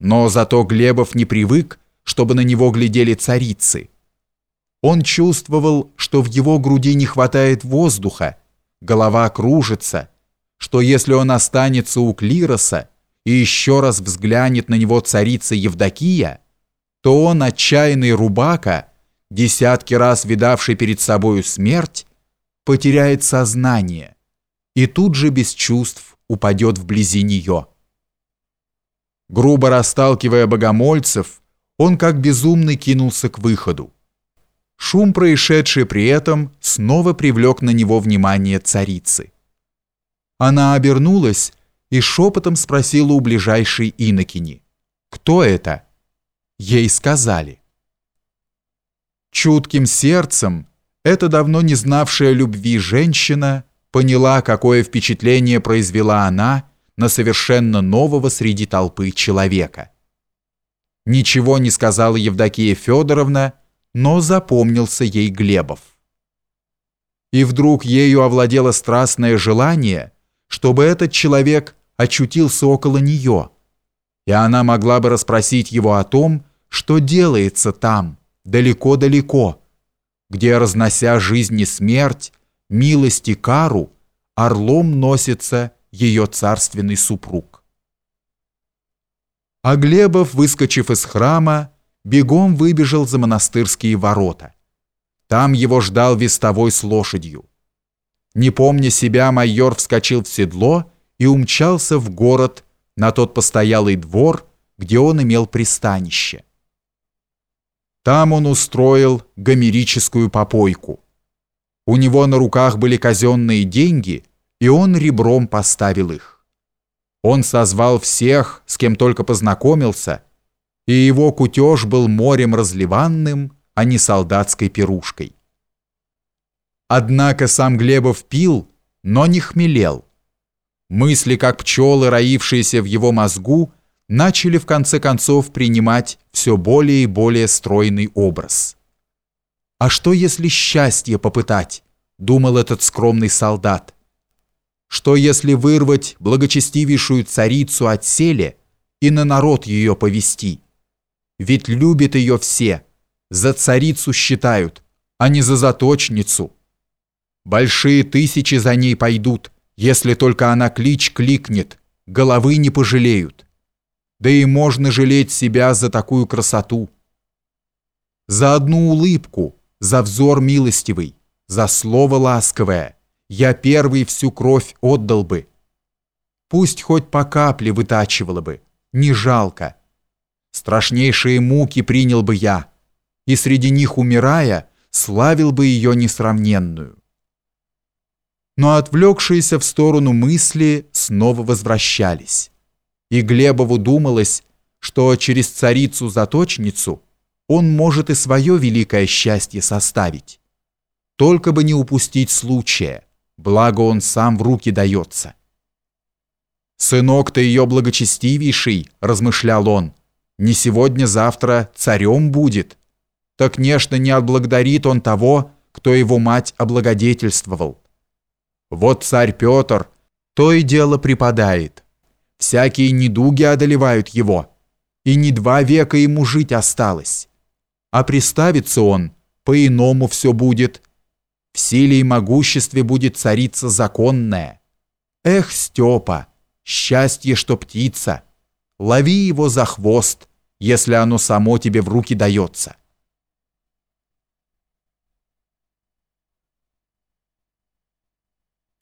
Но зато Глебов не привык, чтобы на него глядели царицы. Он чувствовал, что в его груди не хватает воздуха, голова кружится, что если он останется у клироса и еще раз взглянет на него царица Евдокия, то он, отчаянный рубака, десятки раз видавший перед собою смерть, потеряет сознание и тут же без чувств упадет вблизи нее. Грубо расталкивая богомольцев, он как безумный кинулся к выходу. Шум, происшедший при этом, снова привлек на него внимание царицы. Она обернулась и шепотом спросила у ближайшей инокини. «Кто это?» Ей сказали. Чутким сердцем эта давно не знавшая любви женщина поняла, какое впечатление произвела она на совершенно нового среди толпы человека. Ничего не сказала Евдокия Федоровна, но запомнился ей Глебов. И вдруг ею овладело страстное желание, чтобы этот человек очутился около нее, и она могла бы расспросить его о том, что делается там, далеко-далеко, где, разнося жизнь и смерть, милость и кару, орлом носится ее царственный супруг. А Глебов, выскочив из храма, бегом выбежал за монастырские ворота. Там его ждал вестовой с лошадью. Не помня себя, майор вскочил в седло и умчался в город на тот постоялый двор, где он имел пристанище. Там он устроил гомерическую попойку. У него на руках были казенные деньги, и он ребром поставил их. Он созвал всех, с кем только познакомился, и его кутеж был морем разливанным, а не солдатской пирушкой. Однако сам Глебов пил, но не хмелел. Мысли, как пчелы, роившиеся в его мозгу, начали в конце концов принимать все более и более стройный образ. «А что, если счастье попытать?» — думал этот скромный солдат. «Что, если вырвать благочестивейшую царицу от селе и на народ ее повести? Ведь любят ее все, за царицу считают, а не за заточницу. Большие тысячи за ней пойдут, если только она клич кликнет, головы не пожалеют да и можно жалеть себя за такую красоту. За одну улыбку, за взор милостивый, за слово ласковое я первый всю кровь отдал бы. Пусть хоть по капле вытачивало бы, не жалко. Страшнейшие муки принял бы я, и среди них умирая, славил бы ее несравненную. Но отвлекшиеся в сторону мысли снова возвращались и Глебову думалось, что через царицу-заточницу он может и свое великое счастье составить. Только бы не упустить случая, благо он сам в руки дается. «Сынок-то ее благочестивейший», — размышлял он, — «не сегодня-завтра царем будет. Так, нежно, не отблагодарит он того, кто его мать облагодетельствовал. Вот царь Петр то и дело преподает» всякие недуги одолевают его, и не два века ему жить осталось. А приставится он, по-иному все будет. В силе и могуществе будет царица законная. Эх, Степа, счастье, что птица, лови его за хвост, если оно само тебе в руки дается».